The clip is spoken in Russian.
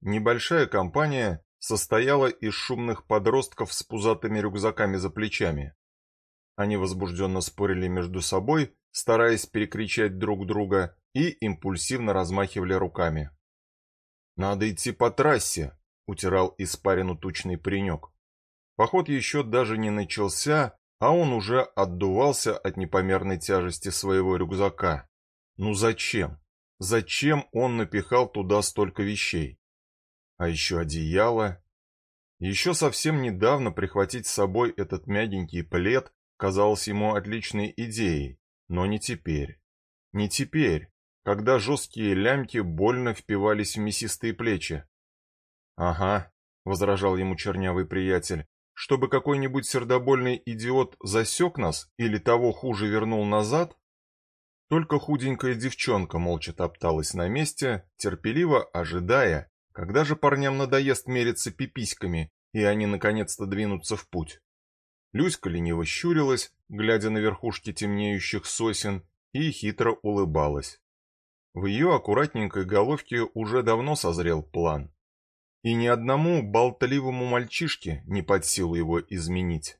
небольшая компания состояла из шумных подростков с пузатыми рюкзаками за плечами. Они возбужденно спорили между собой, стараясь перекричать друг друга, и импульсивно размахивали руками. «Надо идти по трассе», — утирал испарину тучный паренек. Поход еще даже не начался, а он уже отдувался от непомерной тяжести своего рюкзака. Ну зачем? Зачем он напихал туда столько вещей? А еще одеяло. Еще совсем недавно прихватить с собой этот мягенький плед казалось ему отличной идеей, но не теперь. Не теперь, когда жесткие лямки больно впивались в мясистые плечи. «Ага», — возражал ему чернявый приятель, чтобы какой-нибудь сердобольный идиот засек нас или того хуже вернул назад? Только худенькая девчонка молча топталась на месте, терпеливо ожидая, когда же парням надоест мериться пиписьками, и они наконец-то двинутся в путь. Люська лениво щурилась, глядя на верхушки темнеющих сосен, и хитро улыбалась. В ее аккуратненькой головке уже давно созрел план. И ни одному болтливому мальчишке не под силу его изменить.